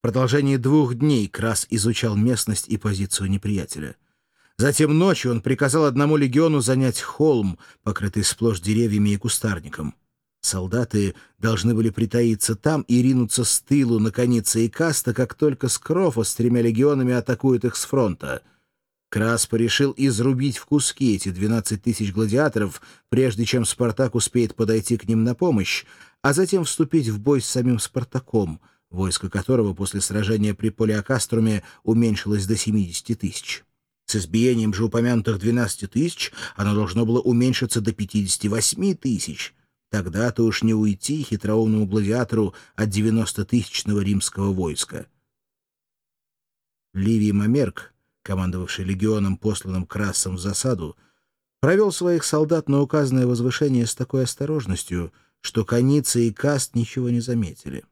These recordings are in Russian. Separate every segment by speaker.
Speaker 1: В продолжении двух дней Крас изучал местность и позицию неприятеля. Затем ночью он приказал одному легиону занять холм, покрытый сплошь деревьями и кустарником. Солдаты должны были притаиться там и ринуться с тылу на конице и каста, как только Скрофа с тремя легионами атакуют их с фронта. Крас решил изрубить в куски эти 12 тысяч гладиаторов, прежде чем Спартак успеет подойти к ним на помощь, а затем вступить в бой с самим Спартаком, войско которого после сражения при Полиокаструме уменьшилось до 70 тысяч. С избиением же упомянутых 12 тысяч оно должно было уменьшиться до 58 тысяч — Тогда-то уж не уйти хитроумному гладиатору от девяностотысячного римского войска. Ливий Мамерк, командовавший легионом, посланным Красом в засаду, провел своих солдат на указанное возвышение с такой осторожностью, что коницы и каст ничего не заметили.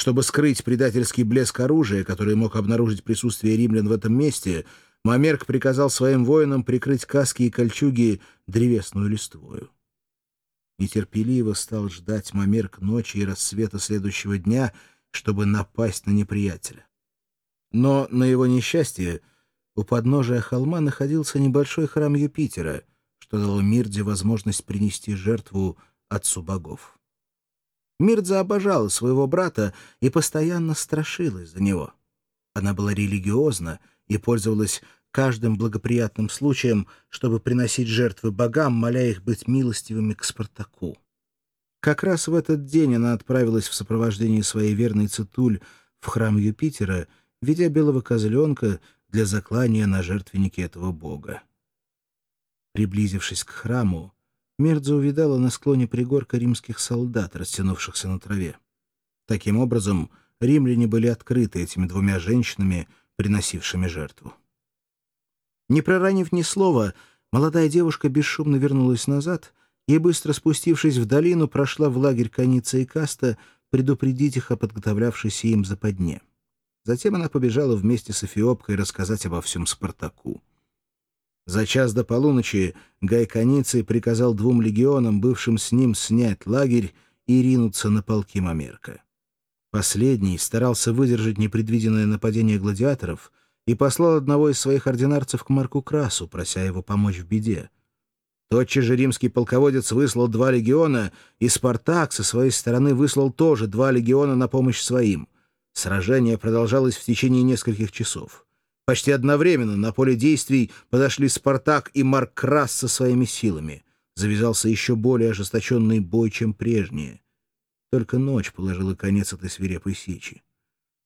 Speaker 1: Чтобы скрыть предательский блеск оружия, который мог обнаружить присутствие римлян в этом месте, Мамерк приказал своим воинам прикрыть каски и кольчуги древесную листвою нетерпеливо стал ждать Мамерк ночи и рассвета следующего дня, чтобы напасть на неприятеля. Но, на его несчастье, у подножия холма находился небольшой храм Юпитера, что дало Мирде возможность принести жертву отцу богов. Мирдза обожала своего брата и постоянно страшилась за него. Она была религиозна и пользовалась каждым благоприятным случаем, чтобы приносить жертвы богам, моля их быть милостивыми к Спартаку. Как раз в этот день она отправилась в сопровождении своей верной Цитуль в храм Юпитера, ведя белого козленка для заклания на жертвеннике этого бога. Приблизившись к храму, Мердза увидала на склоне пригорка римских солдат, растянувшихся на траве. Таким образом, римляне были открыты этими двумя женщинами, приносившими жертву. Не проронив ни слова, молодая девушка бесшумно вернулась назад и, быстро спустившись в долину, прошла в лагерь Каница и Каста предупредить их о подготовлявшейся им западне. Затем она побежала вместе с Эфиопкой рассказать обо всем Спартаку. За час до полуночи Гай Каницей приказал двум легионам, бывшим с ним, снять лагерь и ринуться на полки Мамерка. Последний старался выдержать непредвиденное нападение гладиаторов — и послал одного из своих ординарцев к Марку Красу, прося его помочь в беде. Тотчас же римский полководец выслал два легиона, и Спартак со своей стороны выслал тоже два легиона на помощь своим. Сражение продолжалось в течение нескольких часов. Почти одновременно на поле действий подошли Спартак и Марк Крас со своими силами. Завязался еще более ожесточенный бой, чем прежние. Только ночь положила конец этой свирепой сечи.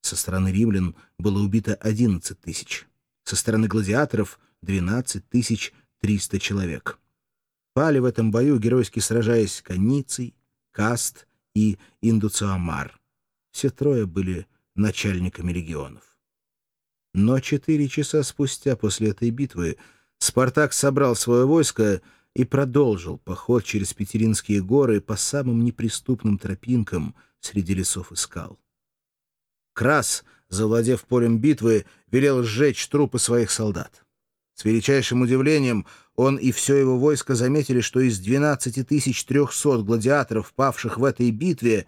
Speaker 1: Со стороны римлян было убито 11 тысяч. Со стороны гладиаторов — 12 тысяч 300 человек. Пали в этом бою, геройски сражаясь, Каниций, Каст и Индуциамар. Все трое были начальниками регионов. Но четыре часа спустя после этой битвы Спартак собрал свое войско и продолжил поход через Петеринские горы по самым неприступным тропинкам среди лесов и скал. Крас, завладев полем битвы, велел сжечь трупы своих солдат. С величайшим удивлением он и все его войско заметили, что из 12 300 гладиаторов, павших в этой битве,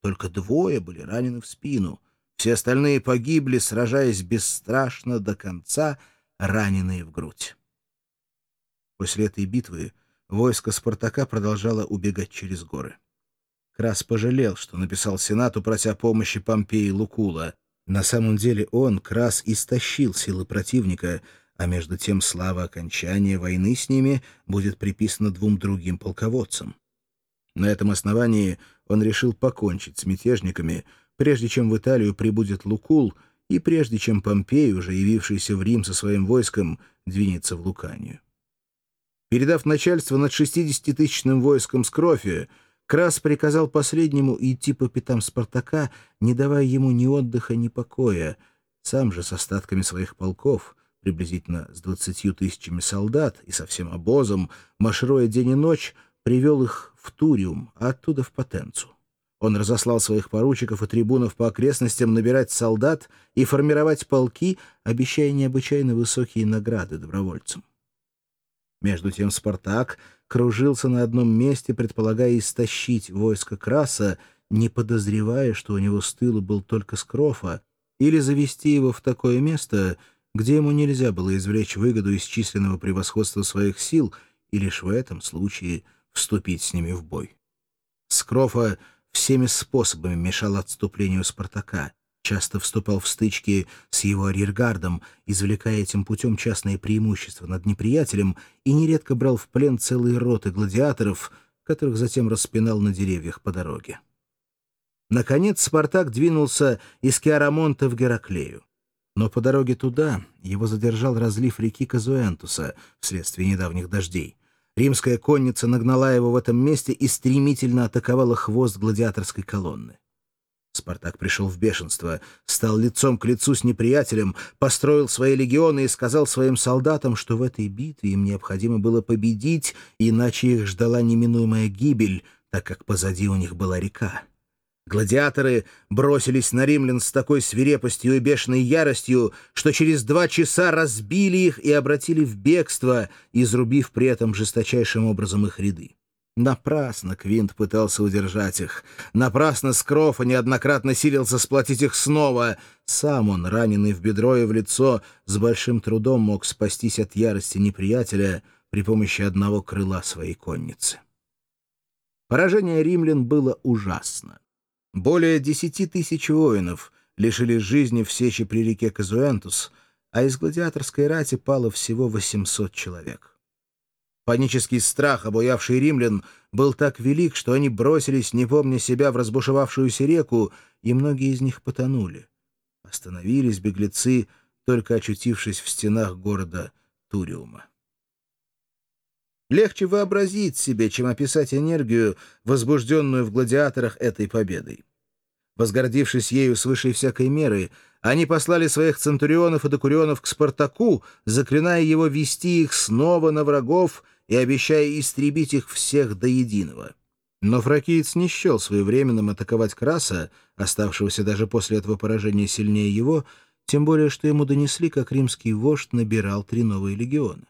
Speaker 1: только двое были ранены в спину. Все остальные погибли, сражаясь бесстрашно до конца, раненые в грудь. После этой битвы войско Спартака продолжало убегать через горы. Крас пожалел, что написал Сенату, прося помощи Помпеи Лукула. На самом деле он, Крас, истощил силы противника, а между тем слава окончания войны с ними будет приписана двум другим полководцам. На этом основании он решил покончить с мятежниками, прежде чем в Италию прибудет Лукул и прежде чем Помпей, уже явившийся в Рим со своим войском, двинется в Луканию. Передав начальство над 60-тысячным войском Скрофия, Крас приказал последнему идти по пятам Спартака, не давая ему ни отдыха, ни покоя. Сам же с остатками своих полков, приблизительно с двадцатью тысячами солдат и со всем обозом, маршируя день и ночь, привел их в Туриум, а оттуда в Потенцу. Он разослал своих поручиков и трибунов по окрестностям набирать солдат и формировать полки, обещая необычайно высокие награды добровольцам. Между тем Спартак кружился на одном месте, предполагая истощить войско Краса, не подозревая, что у него с тыла был только Скрофа, или завести его в такое место, где ему нельзя было извлечь выгоду из численного превосходства своих сил и лишь в этом случае вступить с ними в бой. Скрофа всеми способами мешал отступлению Спартака, часто вступал в стычки с его арьергардом, извлекая этим путем частное преимущество над неприятелем и нередко брал в плен целые роты гладиаторов, которых затем распинал на деревьях по дороге. Наконец Спартак двинулся из Киарамонта в Гераклею. Но по дороге туда его задержал разлив реки Казуэнтуса вследствие недавних дождей. Римская конница нагнала его в этом месте и стремительно атаковала хвост гладиаторской колонны. Спартак пришел в бешенство, стал лицом к лицу с неприятелем, построил свои легионы и сказал своим солдатам, что в этой битве им необходимо было победить, иначе их ждала неминуемая гибель, так как позади у них была река. Гладиаторы бросились на римлян с такой свирепостью и бешеной яростью, что через два часа разбили их и обратили в бегство, изрубив при этом жесточайшим образом их ряды. Напрасно Квинт пытался удержать их. Напрасно Скрофа неоднократно силился сплотить их снова. Сам он, раненый в бедро и в лицо, с большим трудом мог спастись от ярости неприятеля при помощи одного крыла своей конницы. Поражение римлян было ужасно. Более десяти тысяч воинов лишились жизни в сече при реке Казуэнтус, а из гладиаторской рати пало всего 800 человек. Панический страх, обуявший римлян, был так велик, что они бросились, не помня себя, в разбушевавшуюся реку, и многие из них потонули. Остановились беглецы, только очутившись в стенах города Туриума. Легче вообразить себе, чем описать энергию, возбужденную в гладиаторах этой победой. Возгордившись ею свыше всякой меры, они послали своих центурионов и докурионов к Спартаку, заклиная его вести их снова на врагов и обещая истребить их всех до единого. Но фракиец не счел своевременным атаковать Краса, оставшегося даже после этого поражения сильнее его, тем более что ему донесли, как римский вождь набирал три новые легиона.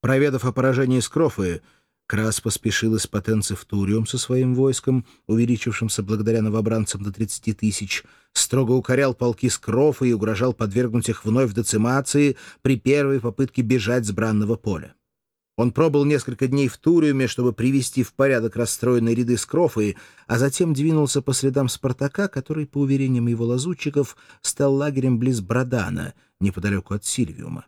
Speaker 1: Проведав о поражении Скрофы, Крас поспешил из Потенцы в Туриум со своим войском, увеличившимся благодаря новобранцам до 30 тысяч, строго укорял полки Скрофы и угрожал подвергнуть их вновь децимации при первой попытке бежать с бранного поля. Он пробыл несколько дней в Туриуме, чтобы привести в порядок расстроенные ряды Скрофы, а затем двинулся по следам Спартака, который, по уверениям его лазутчиков, стал лагерем близ Брадана, неподалеку от Сильвиума.